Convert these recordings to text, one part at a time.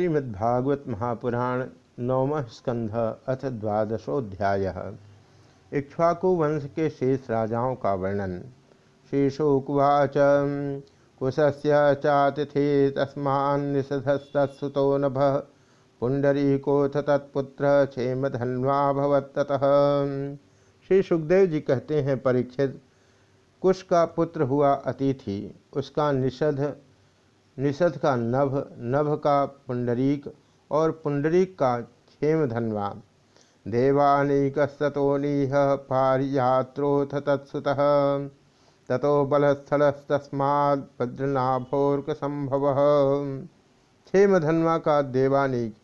श्रीमद्भागवत महापुराण नवम स्कंध अथ द्वादशोध्याय इक्ष्वाकु वंश के शेष राजाओं का वर्णन। शेषोकुवाच, कुशस्य चातिथि तस्मान्निषधस्तत्सुतो नभ। पुंडरीकोथ तत्पुत्र क्षेमधन्वा भवत्ततः श्री सुखदेव जी कहते हैं, परीक्षित, कुश का पुत्र हुआ अतिथि, उसका निषध निषद का नभ नभ का पुंडरीक और पुंडरीक का क्षेम धनवा देवानीकस्तोनीह पारियात्रोथ तत्सुत। ततो बलस्थलस्तस्मात् भद्रनाभोर्क संभव क्षेम धनवा का देवानीक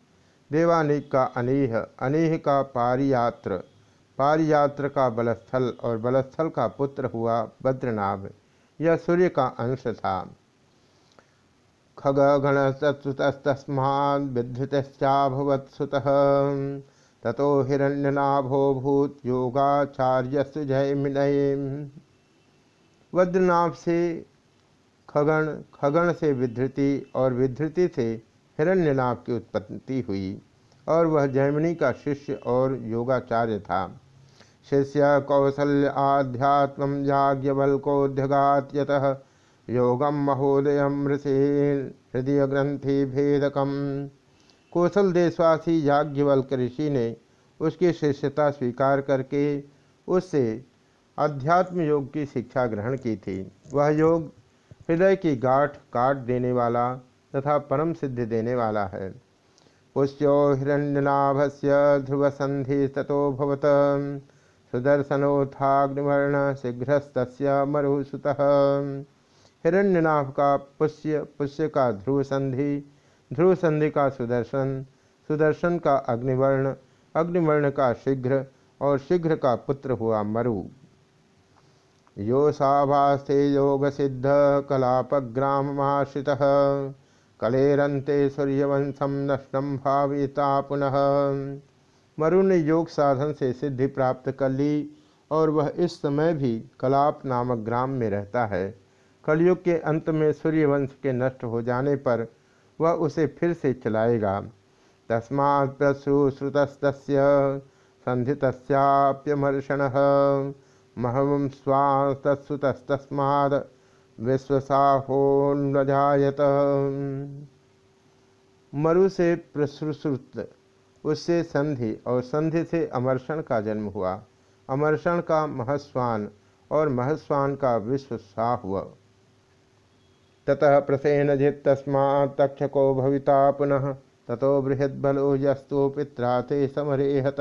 देवानीक का अनीह अनीह का पारियात्र पारियात्र का बलस्थल और बलस्थल का पुत्र हुआ बद्रनाभ। यह सूर्य का अंश था। खगगणस्तस्माद्विधृतश्चाभवत्सुतः ततो हिरण्यनाभो भूत योगाचार्यस्तु जयमिनय वज्रनाभ से खगण खगण से विधृति और विधृति से हिरण्यनाभ की उत्पत्ति हुई और वह जैमिनी का शिष्य और योगाचार्य था। शिष्य कौशल्य आध्यात्म याज्ञवल्कोध्यगात योगम महोदय ऋषि हृदय ग्रंथि भेदकम कौशल देशवासी याज्ञवल्क ऋषि ने उसकी शिष्यता स्वीकार करके उससे अध्यात्म योग की शिक्षा ग्रहण की थी। वह योग हृदय की गाठ काट देने वाला तथा परम सिद्धि देने वाला है। पुष्यो हिरण्यनाभ से ध्रुव संधि तथो भवत। सुदर्शनोत्थाग्निवर्ण शीघ्रस्त मरुसुत। हिरण्यनाभ का पुष्य पुष्य का ध्रुव संधि ध्रुव संधि का सुदर्शन सुदर्शन का अग्निवर्ण अग्निवर्ण का शीघ्र और शीघ्र का पुत्र हुआ मरु। यो साभास्ते योग सिद्ध कलापग्रामाश्रित कलेरंते सूर्यवंशम नष्टम भाविता पुनः। मरु ने योग साधन से सिद्धि प्राप्त कर ली और वह इस समय भी कलाप नामक ग्राम में रहता है। कलयुग के अंत में सूर्यवंश के नष्ट हो जाने पर वह उसे फिर से चलाएगा। तस्मा प्रश्रुश्रुतस्त संधितस्याप्यमर्षण महम स्वातस्तस्मा विश्वसाहोन्वजात मरु से प्रश्रुश्रुत उससे संधि और संधि से अमर्षण का जन्म हुआ। अमर्षण का महस्वान और महस्वान का विश्वसाह हुआ। ततः प्रसेन जित तस्मा तक्षको भविता पुनः, ततो बृहद्बलो यस्तु पित्रा ते समरेहत।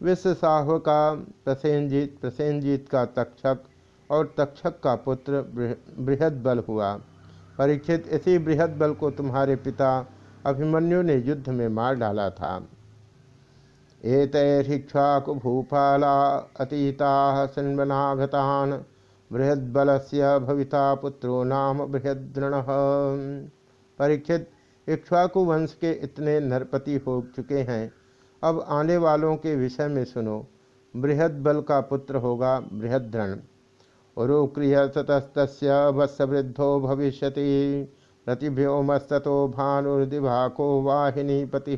विश्वसाह का प्रसेनजीत प्रसेनजीत का तक्षक और तक्षक का पुत्र बृहद बल हुआ। परीक्षित इसी बृहद बल को तुम्हारे पिता अभिमन्यु ने युद्ध में मार डाला था। एतैरिक्षाक भूपाला अतीता सिन्वनागतान बृहद्बल से भविता पुत्रो नाम बृहद्रण परीक्षित इक्ष्वाकु वंश के इतने नरपति हो चुके हैं। अब आने वालों के विषय में सुनो। बृहद का पुत्र होगा बृहद्रण उरुक्रिय ततस्त वत्सवृद्धो भविष्य प्रतिभ्योमस्तो भानुर्दिभाको वाहिनी पति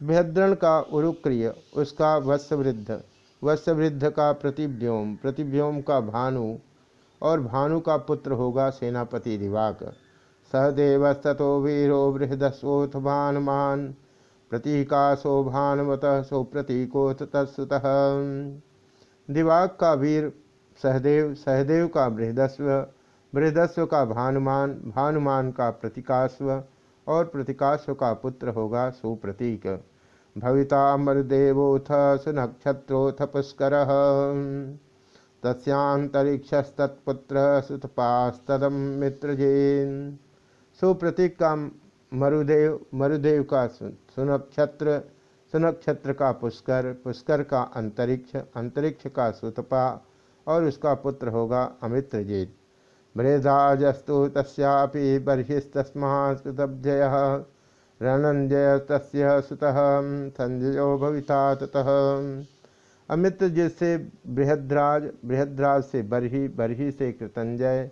बृहद्रण का उरुक्रिय, उसका वत्सवृद्ध। वत्सवृद्ध का प्रतिव्योम प्रतिव्योम का भानु और भानु का पुत्र होगा सेनापति दिवाक। सहदेवस्तो वीरो बृहदस्वोथ भानुमान प्रतीकाशो भानुमत सो प्रतीकोथ तत्सुत। दिवाक का वीर सहदेव सहदेव का बृहदस्व बृहदस्व का भानुमान भानुमान का प्रतीकास्व और प्रतीकास्व का पुत्र होगा सुप्रतीक। भविता मरुदेवोऽथ सुनक्षत्रोऽथ पुष्कर। तस्यांतरिक्षस्तत्पुत्र सुतपास्तदम मित्रजेन। सुप्रतीक का मरुदेव मरुदेव का सुनक्षत्र सुनक्षत्र का पुष्कर पुष्कर का अंतरिक्ष अंतरिक्ष का सुतपा, और उसका पुत्र होगा अमित्रजीत मृदाजस्तु तस्यापि बर्हिस्तस्मा सुतभ्यय। रणंजय तस्य सुतः, संजयो भविता ततः। अमित्र जिससे बृहद्राज बृहद्राज से बरही बरही से कृतंजय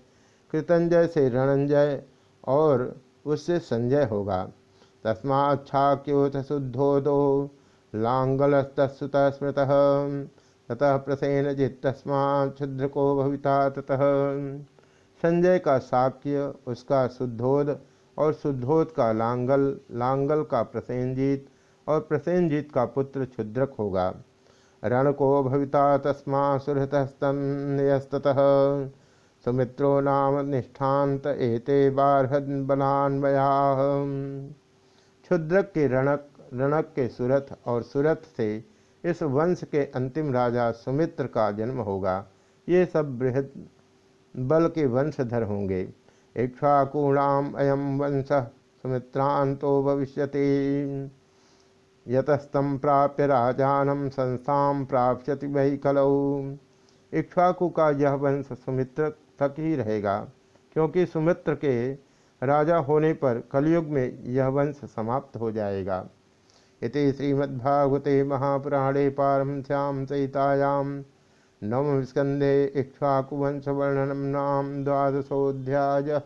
कृतंजय से रणंजय, और उससे संजय होगा। तस्माच्छाक्योथ शुद्धोदो लांगलस्तुत स्मृत। ततः प्रसेन जितस्मा क्षुद्र को भविता ततः। संजय का साक्य उसका शुद्धोद और शुद्धोत का लांगल लांगल का प्रसेनजीत और प्रसेनजीत का पुत्र क्षुद्रक होगा। रण को भविता तस्मा सुहृतस्तः सुमित्रो नाम निष्ठान्त एते बारहद बलान्वया। क्षुद्रक के रणक रणक के सुरथ और सुरथ से इस वंश के अंतिम राजा सुमित्र का जन्म होगा। ये सब बृहद, बल के वंशधर होंगे। इक्ष्वाकूणाम अयम वंश सुमित्रांतो भविष्य यतस्तम प्राप्य राजानम संस्था प्राप्यति वही कलौ। इक्ष्वाकु का यह वंश सुमित्र तक ही रहेगा, क्योंकि सुमित्र के राजा होने पर कलयुग में यह वंश समाप्त हो जाएगा। इति श्रीमद्भागवते महापुराणे पारमश्याम सहितायाम नवम स्कंदे इक्ष्वाकुवंश वर्णनम नाम द्वादशोध्याय